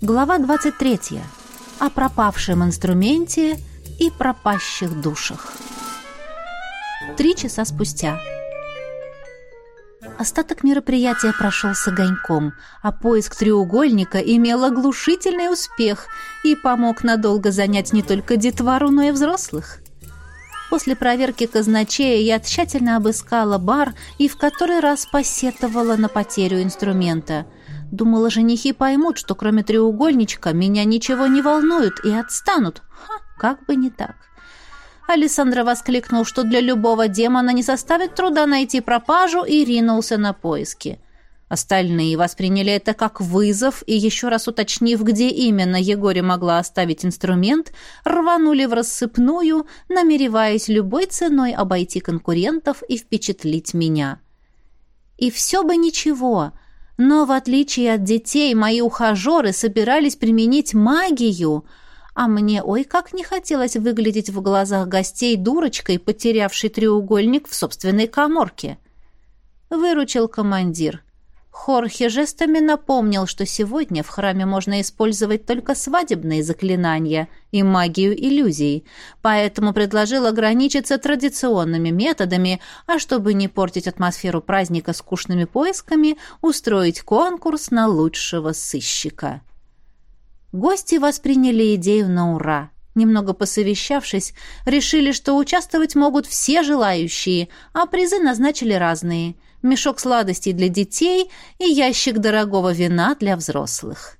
Глава 23. О пропавшем инструменте и пропащих душах. Три часа спустя. Остаток мероприятия прошел с огоньком, а поиск треугольника имел оглушительный успех и помог надолго занять не только детвору, но и взрослых. После проверки казначея я тщательно обыскала бар и в который раз посетовала на потерю инструмента – Думала, женихи поймут, что кроме треугольничка меня ничего не волнует и отстанут. Ха, как бы не так. Александра воскликнул, что для любого демона не составит труда найти пропажу и ринулся на поиски. Остальные восприняли это как вызов и, еще раз уточнив, где именно Егоре могла оставить инструмент, рванули в рассыпную, намереваясь любой ценой обойти конкурентов и впечатлить меня. И все бы ничего — но, в отличие от детей, мои ухажеры собирались применить магию, а мне ой как не хотелось выглядеть в глазах гостей дурочкой, потерявшей треугольник в собственной коморке. Выручил командир. Хорхе жестами напомнил, что сегодня в храме можно использовать только свадебные заклинания и магию иллюзий, поэтому предложил ограничиться традиционными методами, а чтобы не портить атмосферу праздника скучными поисками, устроить конкурс на лучшего сыщика. Гости восприняли идею на ура. Немного посовещавшись, решили, что участвовать могут все желающие, а призы назначили разные – мешок сладостей для детей и ящик дорогого вина для взрослых.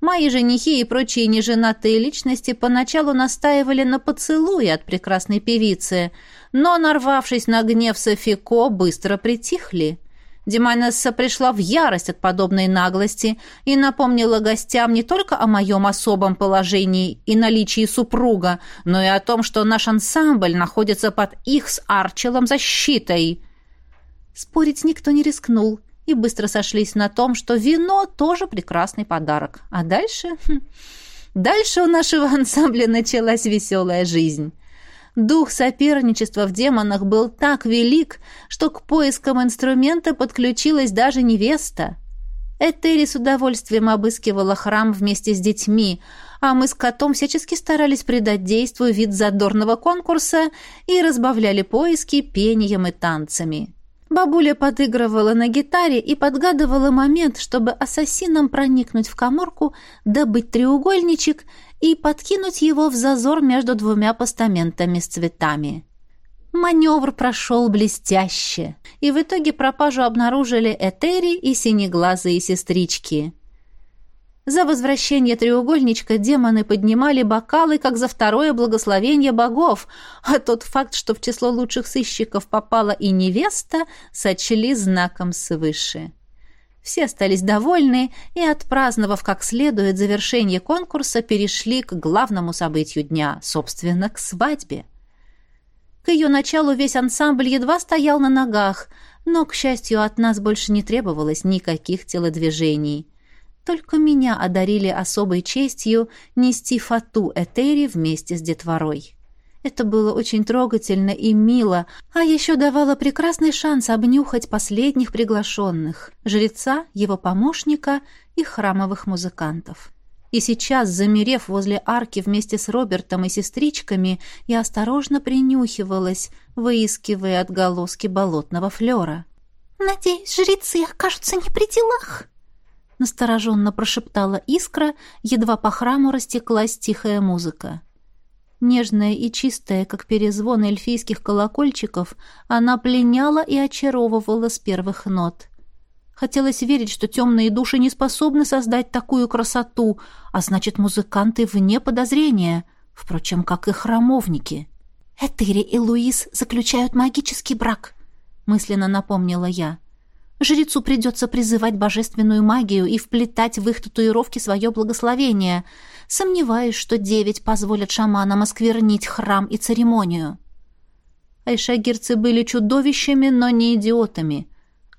Мои женихи и прочие неженатые личности поначалу настаивали на поцелуе от прекрасной певицы, но, нарвавшись на гнев Софико, быстро притихли. Диманесса пришла в ярость от подобной наглости и напомнила гостям не только о моем особом положении и наличии супруга, но и о том, что наш ансамбль находится под их с Арчелом защитой. Спорить никто не рискнул и быстро сошлись на том, что вино тоже прекрасный подарок. А дальше... Хм, дальше у нашего ансамбля началась веселая жизнь. Дух соперничества в демонах был так велик, что к поискам инструмента подключилась даже невеста. Этери с удовольствием обыскивала храм вместе с детьми, а мы с котом всячески старались придать действию вид задорного конкурса и разбавляли поиски пением и танцами. Бабуля подыгрывала на гитаре и подгадывала момент, чтобы ассасинам проникнуть в коморку, добыть треугольничек и подкинуть его в зазор между двумя постаментами с цветами. Маневр прошел блестяще, и в итоге пропажу обнаружили Этери и синеглазые сестрички. За возвращение треугольничка демоны поднимали бокалы, как за второе благословение богов, а тот факт, что в число лучших сыщиков попала и невеста, сочли знаком свыше. Все остались довольны и, отпраздновав как следует завершение конкурса, перешли к главному событию дня, собственно, к свадьбе. К ее началу весь ансамбль едва стоял на ногах, но, к счастью, от нас больше не требовалось никаких телодвижений. Только меня одарили особой честью нести фату Этери вместе с детворой. Это было очень трогательно и мило, а еще давало прекрасный шанс обнюхать последних приглашенных — жреца, его помощника и храмовых музыкантов. И сейчас, замерев возле арки вместе с Робертом и сестричками, я осторожно принюхивалась, выискивая отголоски болотного флера. «Надеюсь, жрецы окажутся не при делах», настороженно прошептала искра, едва по храму растеклась тихая музыка. Нежная и чистая, как перезвон эльфийских колокольчиков, она пленяла и очаровывала с первых нот. Хотелось верить, что темные души не способны создать такую красоту, а значит, музыканты вне подозрения, впрочем, как и храмовники. «Этери и Луис заключают магический брак», — мысленно напомнила я. — Жрецу придется призывать божественную магию и вплетать в их татуировки свое благословение. Сомневаюсь, что девять позволят шаманам осквернить храм и церемонию. Айшагирцы были чудовищами, но не идиотами.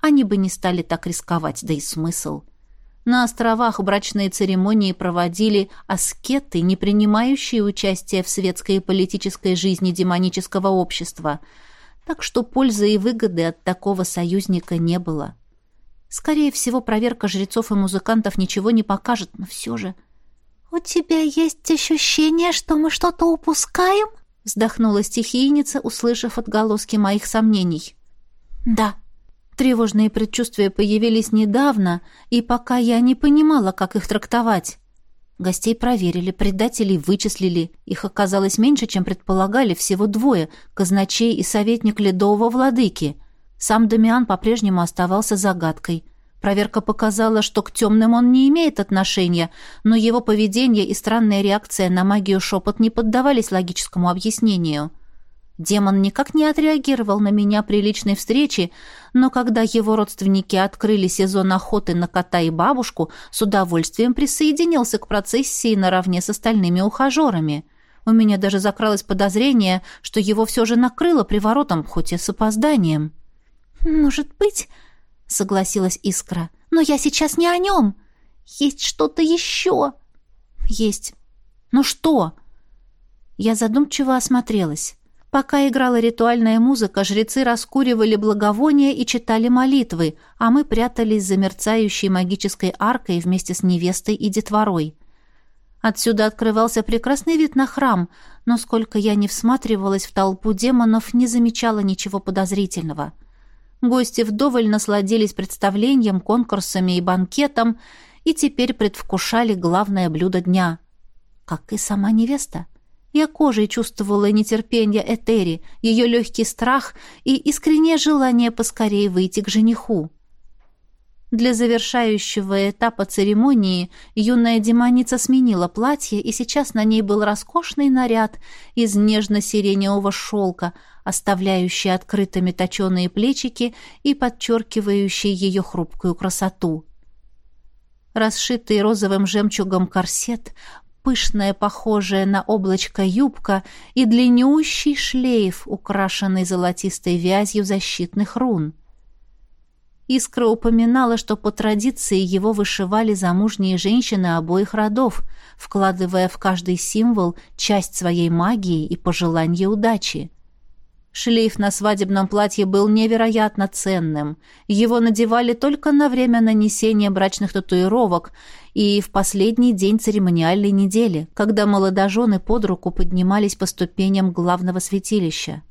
Они бы не стали так рисковать, да и смысл. На островах брачные церемонии проводили аскеты, не принимающие участие в светской и политической жизни демонического общества – так что пользы и выгоды от такого союзника не было. Скорее всего, проверка жрецов и музыкантов ничего не покажет, но все же... «У тебя есть ощущение, что мы что-то упускаем?» вздохнула стихийница, услышав отголоски моих сомнений. «Да». Тревожные предчувствия появились недавно, и пока я не понимала, как их трактовать. Гостей проверили, предателей вычислили. Их оказалось меньше, чем предполагали, всего двое — казначей и советник ледового владыки. Сам Дамиан по-прежнему оставался загадкой. Проверка показала, что к темным он не имеет отношения, но его поведение и странная реакция на магию шепот не поддавались логическому объяснению — Демон никак не отреагировал на меня при личной встрече, но когда его родственники открыли сезон охоты на кота и бабушку, с удовольствием присоединился к процессии наравне с остальными ухажерами. У меня даже закралось подозрение, что его все же накрыло приворотом, хоть и с опозданием. «Может быть», — согласилась Искра, — «но я сейчас не о нем. Есть что-то еще». «Есть. Ну что?» Я задумчиво осмотрелась. Пока играла ритуальная музыка, жрецы раскуривали благовония и читали молитвы, а мы прятались за мерцающей магической аркой вместе с невестой и детворой. Отсюда открывался прекрасный вид на храм, но сколько я не всматривалась в толпу демонов, не замечала ничего подозрительного. Гости вдоволь насладились представлением, конкурсами и банкетом, и теперь предвкушали главное блюдо дня. Как и сама невеста. Я кожей чувствовала нетерпение Этери, ее легкий страх и искреннее желание поскорее выйти к жениху. Для завершающего этапа церемонии юная демоница сменила платье, и сейчас на ней был роскошный наряд из нежно-сиреневого шелка, оставляющий открытыми точеные плечики и подчеркивающий ее хрупкую красоту. Расшитый розовым жемчугом корсет пышная, похожая на облачко юбка и длиннющий шлейф, украшенный золотистой вязью защитных рун. Искра упоминала, что по традиции его вышивали замужние женщины обоих родов, вкладывая в каждый символ часть своей магии и пожелания удачи. Шлейф на свадебном платье был невероятно ценным. Его надевали только на время нанесения брачных татуировок и в последний день церемониальной недели, когда молодожены под руку поднимались по ступеням главного святилища.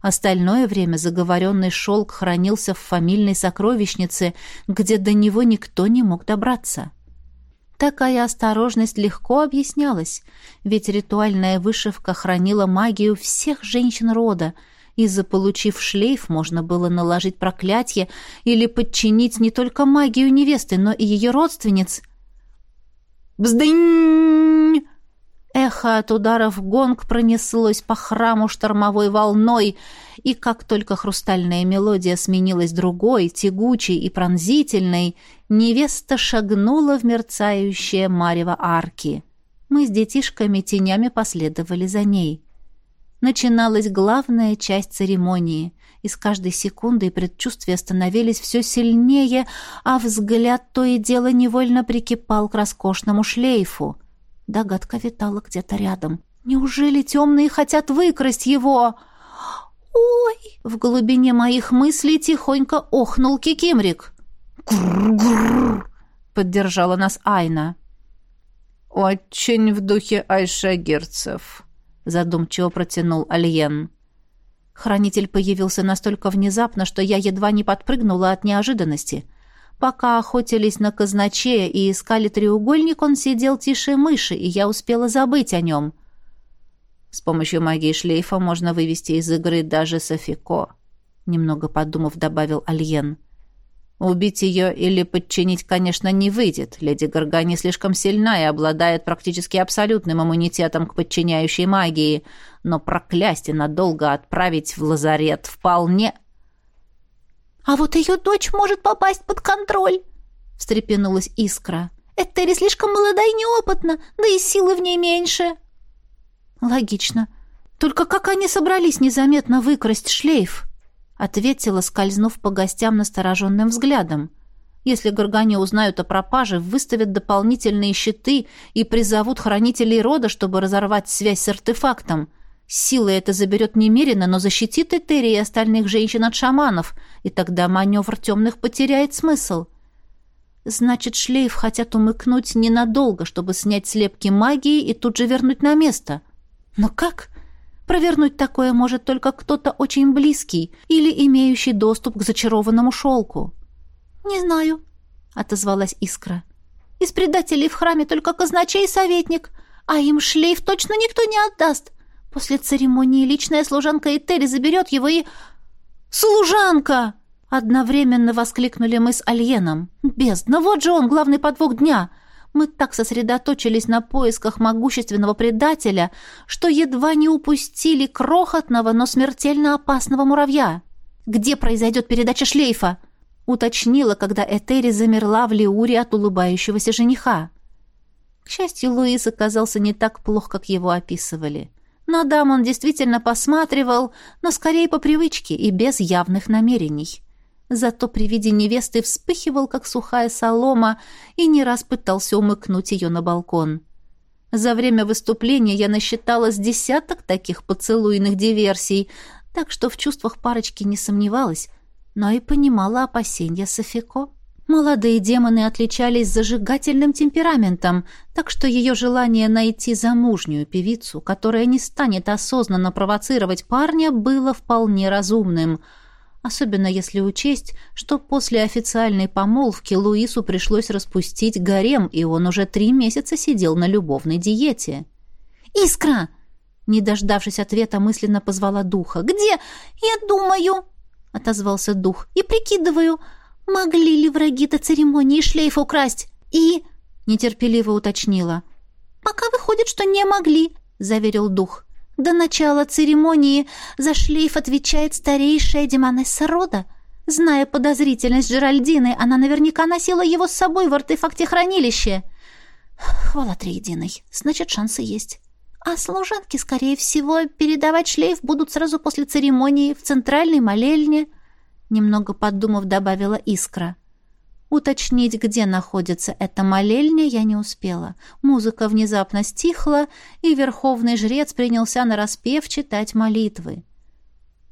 Остальное время заговоренный шелк хранился в фамильной сокровищнице, где до него никто не мог добраться. Такая осторожность легко объяснялась, ведь ритуальная вышивка хранила магию всех женщин рода — и, заполучив шлейф, можно было наложить проклятие или подчинить не только магию невесты, но и ее родственниц. «Бздынь!» Эхо от ударов гонг пронеслось по храму штормовой волной, и как только хрустальная мелодия сменилась другой, тягучей и пронзительной, невеста шагнула в мерцающее марево арки. Мы с детишками тенями последовали за ней начиналась главная часть церемонии, и с каждой секундой предчувствия становились все сильнее, а взгляд то и дело невольно прикипал к роскошному шлейфу. Догадка витала где-то рядом. «Неужели темные хотят выкрасть его?» «Ой!» — в глубине моих мыслей тихонько охнул Кикимрик. «Грррр!» — поддержала нас Айна. «Очень в духе айшагирцев», задумчиво протянул Альен. Хранитель появился настолько внезапно, что я едва не подпрыгнула от неожиданности. Пока охотились на казначея и искали треугольник, он сидел тише мыши, и я успела забыть о нем. С помощью магии шлейфа можно вывести из игры даже Софико, немного подумав, добавил Альен. Убить ее или подчинить, конечно, не выйдет. Леди Гаргани слишком сильна и обладает практически абсолютным иммунитетом к подчиняющей магии, но проклясть и надолго отправить в лазарет вполне... «А вот ее дочь может попасть под контроль!» — встрепенулась Искра. «Этери слишком молода и неопытна, да и силы в ней меньше». «Логично. Только как они собрались незаметно выкрасть шлейф?» Ответила, скользнув по гостям настороженным взглядом. Если горгане узнают о пропаже, выставят дополнительные щиты и призовут хранителей рода, чтобы разорвать связь с артефактом. Силы это заберет немерено, но защитит Этери и остальных женщин от шаманов, и тогда маневр темных потеряет смысл. Значит, шлейф хотят умыкнуть ненадолго, чтобы снять слепки магии и тут же вернуть на место. Но как? Провернуть такое может только кто-то очень близкий или имеющий доступ к зачарованному шелку. «Не знаю», — отозвалась Искра. «Из предателей в храме только казначей и советник, а им шлейф точно никто не отдаст. После церемонии личная служанка Этери заберет его и...» «Служанка!» Одновременно воскликнули мы с Альеном. «Бездна, вот же он, главный подвох дня!» Мы так сосредоточились на поисках могущественного предателя, что едва не упустили крохотного, но смертельно опасного муравья. «Где произойдет передача шлейфа?» уточнила, когда Этери замерла в Лиуре от улыбающегося жениха. К счастью, Луис оказался не так плох, как его описывали. На дам он действительно посматривал, но скорее по привычке и без явных намерений. Зато при виде невесты вспыхивал, как сухая солома, и не раз пытался умыкнуть ее на балкон. За время выступления я насчитала с десяток таких поцелуйных диверсий, так что в чувствах парочки не сомневалась, но и понимала опасения Софико. Молодые демоны отличались зажигательным темпераментом, так что ее желание найти замужнюю певицу, которая не станет осознанно провоцировать парня, было вполне разумным — особенно если учесть, что после официальной помолвки Луису пришлось распустить гарем, и он уже три месяца сидел на любовной диете. «Искра!» Не дождавшись ответа, мысленно позвала духа. «Где? Я думаю!» — отозвался дух. «И прикидываю, могли ли враги до церемонии шлейф украсть?» «И...» — нетерпеливо уточнила. «Пока выходит, что не могли», — заверил дух. До начала церемонии за шлейф отвечает старейшая демонесса рода. Зная подозрительность Джеральдины, она наверняка носила его с собой в артефакте хранилища. Хвала триединой. Значит, шансы есть. А служанки, скорее всего, передавать шлейф будут сразу после церемонии в центральной молельне, немного подумав, добавила Искра. — Уточнить, где находится эта молельня, я не успела. Музыка внезапно стихла, и верховный жрец принялся нараспев читать молитвы.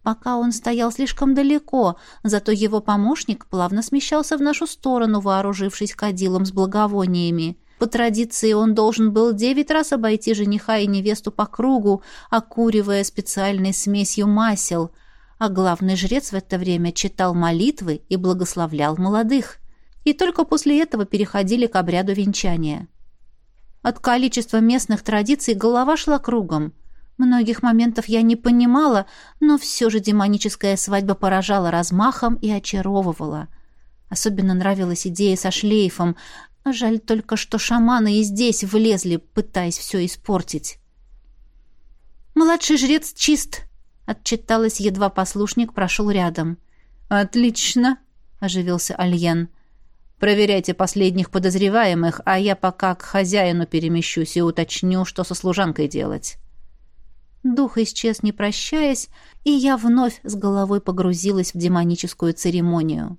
Пока он стоял слишком далеко, зато его помощник плавно смещался в нашу сторону, вооружившись кадилом с благовониями. По традиции он должен был девять раз обойти жениха и невесту по кругу, окуривая специальной смесью масел, а главный жрец в это время читал молитвы и благословлял молодых и только после этого переходили к обряду венчания. От количества местных традиций голова шла кругом. Многих моментов я не понимала, но все же демоническая свадьба поражала размахом и очаровывала. Особенно нравилась идея со шлейфом. Жаль только, что шаманы и здесь влезли, пытаясь все испортить. «Младший жрец чист», — отчиталась едва послушник, прошел рядом. «Отлично», — оживился Альен. Проверяйте последних подозреваемых, а я пока к хозяину перемещусь и уточню, что со служанкой делать». Дух исчез, не прощаясь, и я вновь с головой погрузилась в демоническую церемонию.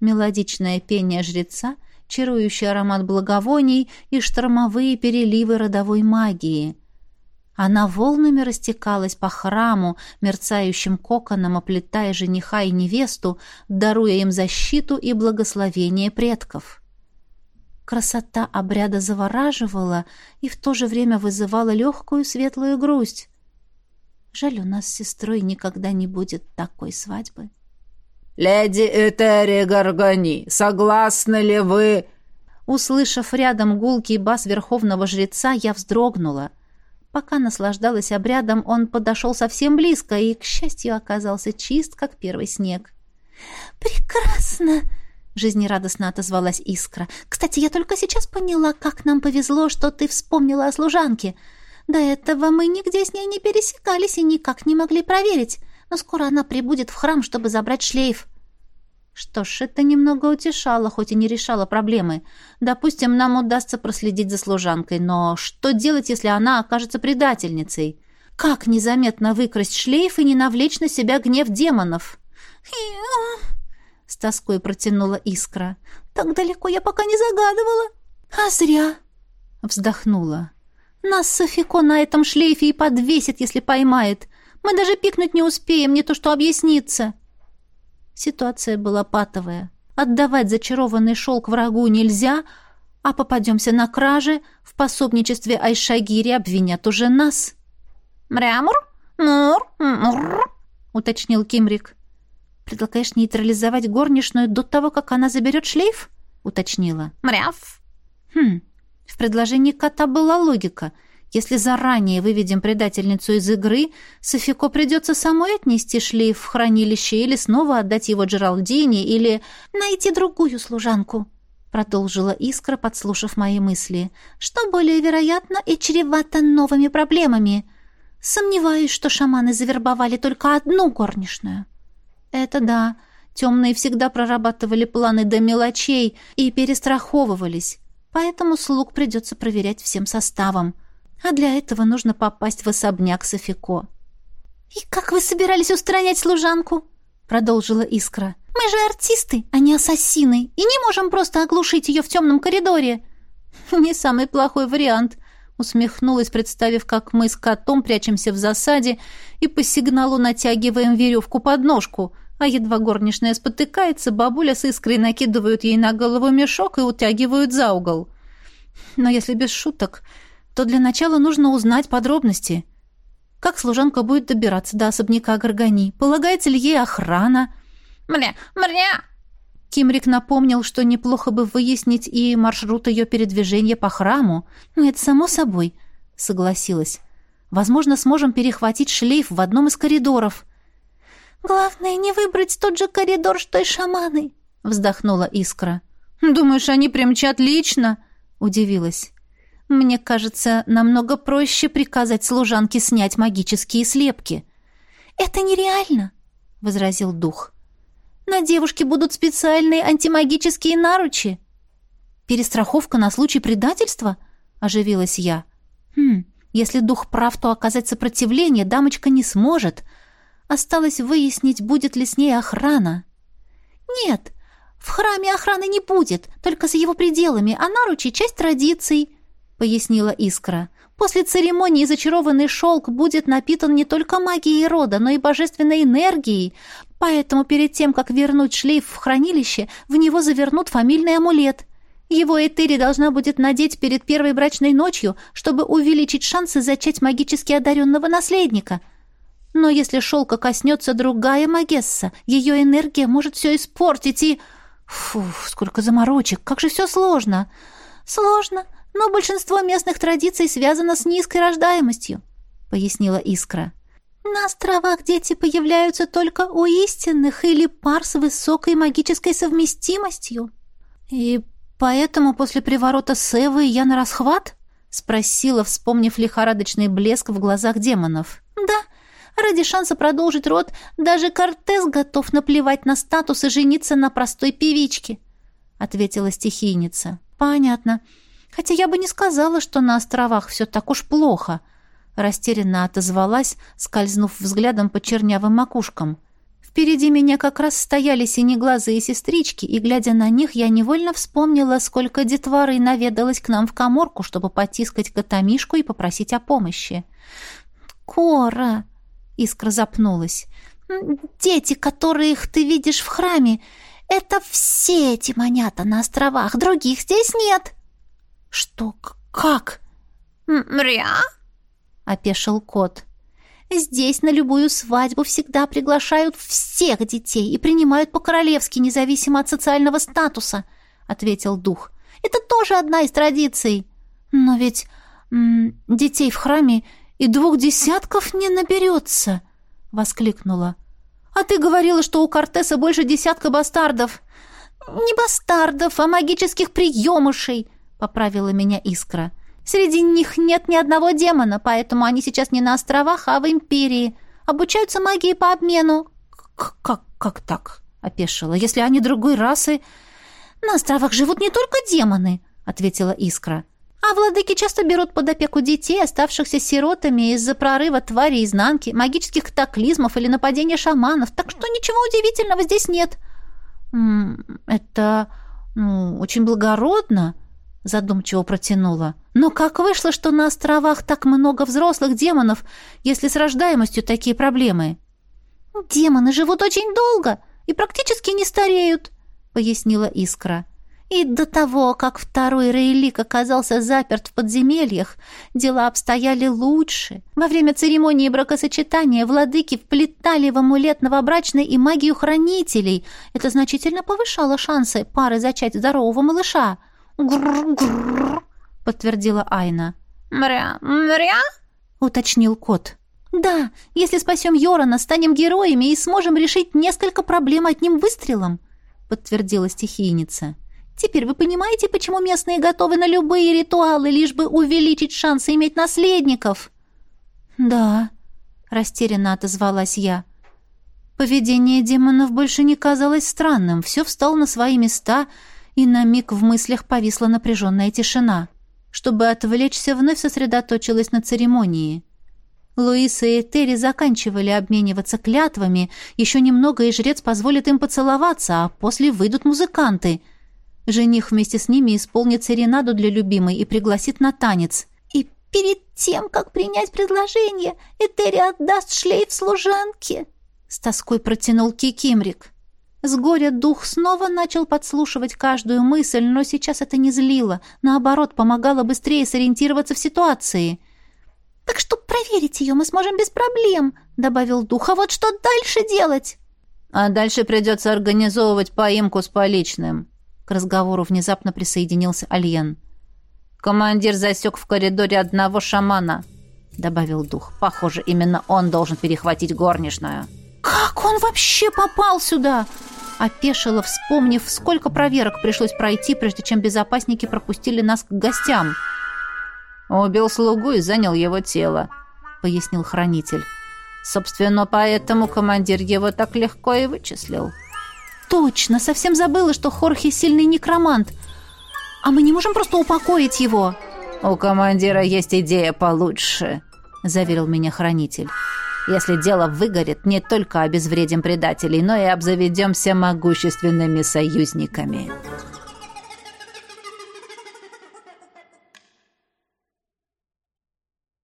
Мелодичное пение жреца, чарующий аромат благовоний и штормовые переливы родовой магии. Она волнами растекалась по храму, мерцающим коконом оплетая жениха и невесту, даруя им защиту и благословение предков. Красота обряда завораживала и в то же время вызывала легкую светлую грусть. Жаль, у нас с сестрой никогда не будет такой свадьбы. «Леди Этери Гаргани, согласны ли вы...» Услышав рядом гулкий бас верховного жреца, я вздрогнула — Пока наслаждалась обрядом, он подошел совсем близко и, к счастью, оказался чист, как первый снег. «Прекрасно!» — жизнерадостно отозвалась Искра. «Кстати, я только сейчас поняла, как нам повезло, что ты вспомнила о служанке. До этого мы нигде с ней не пересекались и никак не могли проверить, но скоро она прибудет в храм, чтобы забрать шлейф». Что ж, это немного утешало, хоть и не решало проблемы. Допустим, нам удастся проследить за служанкой, но что делать, если она окажется предательницей? Как незаметно выкрасть шлейф и не навлечь на себя гнев демонов? С тоской протянула искра. Так далеко я пока не загадывала. А зря. Вздохнула. Нас Софико на этом шлейфе и подвесит, если поймает. Мы даже пикнуть не успеем, не то что объясниться. Ситуация была патовая. Отдавать зачарованный шелк врагу нельзя, а попадемся на краже, в пособничестве Айшагири обвинят уже нас». «Мрямур? Мур? Мур?» — уточнил Кимрик. «Предлагаешь нейтрализовать горничную до того, как она заберет шлейф?» — уточнила. «Мряв». «Хм, в предложении кота была логика. Если заранее выведем предательницу из игры, Софико придется самой отнести шлейф в хранилище или снова отдать его Джералдине, или найти другую служанку», — продолжила Искра, подслушав мои мысли. «Что более вероятно и чревато новыми проблемами. Сомневаюсь, что шаманы завербовали только одну горничную». «Это да». Темные всегда прорабатывали планы до мелочей и перестраховывались, поэтому слуг придется проверять всем составом. А для этого нужно попасть в особняк Софико. «И как вы собирались устранять служанку?» — продолжила Искра. «Мы же артисты, а не ассасины, и не можем просто оглушить ее в темном коридоре». «Не самый плохой вариант», — усмехнулась, представив, как мы с котом прячемся в засаде и по сигналу натягиваем веревку под ножку, а едва горничная спотыкается, бабуля с искрой накидывают ей на голову мешок и утягивают за угол. Но если без шуток, то для начала нужно узнать подробности. Как служанка будет добираться до особняка Горгани? Полагается ли ей охрана? «Мря! Мря!» Кимрик напомнил, что неплохо бы выяснить и маршрут ее передвижения по храму. Ну, это само собой, согласилась. Возможно, сможем перехватить шлейф в одном из коридоров. «Главное, не выбрать тот же коридор, что и шаманы», — вздохнула Искра. «Думаешь, они примчат лично?» — удивилась. «Мне кажется, намного проще приказать служанке снять магические слепки». «Это нереально», — возразил дух. «На девушке будут специальные антимагические наручи». «Перестраховка на случай предательства?» — оживилась я. «Хм, если дух прав, то оказать сопротивление дамочка не сможет», — Осталось выяснить, будет ли с ней охрана. «Нет, в храме охраны не будет, только за его пределами, а наручи — часть традиций», — пояснила Искра. «После церемонии зачарованный шелк будет напитан не только магией рода, но и божественной энергией, поэтому перед тем, как вернуть шлейф в хранилище, в него завернут фамильный амулет». Его Этери должна будет надеть перед первой брачной ночью, чтобы увеличить шансы зачать магически одаренного наследника. Но если шелка коснется другая Магесса, ее энергия может все испортить и... Фу, сколько заморочек, как же все сложно. Сложно, но большинство местных традиций связано с низкой рождаемостью, пояснила Искра. На островах дети появляются только у истинных или пар с высокой магической совместимостью. И поэтому после приворота Севы я на расхват? Спросила, вспомнив лихорадочный блеск в глазах демонов. Да, Ради шанса продолжить род даже Кортес готов наплевать на статус и жениться на простой певичке», — ответила стихийница. «Понятно. Хотя я бы не сказала, что на островах все так уж плохо», — растерянно отозвалась, скользнув взглядом по чернявым макушкам. Впереди меня как раз стояли синеглазые сестрички, и, глядя на них, я невольно вспомнила, сколько детворы наведалось к нам в коморку, чтобы потискать котомишку и попросить о помощи. «Кора!» Искра запнулась. «Дети, которых ты видишь в храме, это все эти манята на островах, других здесь нет». «Что? Как?» «Мря?» — опешил кот. «Здесь на любую свадьбу всегда приглашают всех детей и принимают по-королевски, независимо от социального статуса», — ответил дух. «Это тоже одна из традиций. Но ведь м, детей в храме и двух десятков не наберется!» — воскликнула. «А ты говорила, что у Кортеса больше десятка бастардов!» «Не бастардов, а магических приемышей!» — поправила меня Искра. «Среди них нет ни одного демона, поэтому они сейчас не на островах, а в Империи. Обучаются магии по обмену». «Как, как так?» — опешила. «Если они другой расы...» «На островах живут не только демоны», — ответила Искра. А владыки часто берут под опеку детей, оставшихся сиротами из-за прорыва твари изнанки, магических катаклизмов или нападения шаманов, так что ничего удивительного здесь нет. «Это ну, очень благородно», — задумчиво протянула. «Но как вышло, что на островах так много взрослых демонов, если с рождаемостью такие проблемы?» «Демоны живут очень долго и практически не стареют», — пояснила Искра. И до того, как второй Рейлик оказался заперт в подземельях, дела обстояли лучше. Во время церемонии бракосочетания владыки вплетали в амулет новобрачной и магию хранителей. Это значительно повышало шансы пары зачать здорового малыша. «Грррр-грррр», — подтвердила Айна. «Мря, мря?» — уточнил кот. «Да, если спасем Йорана, станем героями и сможем решить несколько проблем одним выстрелом», — подтвердила стихийница. Теперь вы понимаете, почему местные готовы на любые ритуалы, лишь бы увеличить шансы иметь наследников?» «Да», — растерянно отозвалась я. Поведение демонов больше не казалось странным, все встало на свои места, и на миг в мыслях повисла напряженная тишина. Чтобы отвлечься, вновь сосредоточилась на церемонии. Луиса и Терри заканчивали обмениваться клятвами, еще немного, и жрец позволит им поцеловаться, а после выйдут музыканты — Жених вместе с ними исполнит серенаду для любимой и пригласит на танец. И перед тем, как принять предложение, Этери отдаст шлейф служанке. С тоской протянул Кикимрик. С горя дух снова начал подслушивать каждую мысль, но сейчас это не злило, наоборот, помогало быстрее сориентироваться в ситуации. «Так что проверить ее мы сможем без проблем», — добавил дух. «А вот что дальше делать?» «А дальше придется организовывать поимку с поличным», к разговору внезапно присоединился Альен. «Командир засек в коридоре одного шамана», — добавил дух. «Похоже, именно он должен перехватить горничную». «Как он вообще попал сюда?» Опешила, вспомнив, сколько проверок пришлось пройти, прежде чем безопасники пропустили нас к гостям. «Убил слугу и занял его тело», — пояснил хранитель. «Собственно, поэтому командир его так легко и вычислил». Точно, совсем забыла, что Хорхе сильный некромант. А мы не можем просто упокоить его. У командира есть идея получше, заверил меня хранитель. Если дело выгорит, не только обезвредим предателей, но и обзаведемся могущественными союзниками.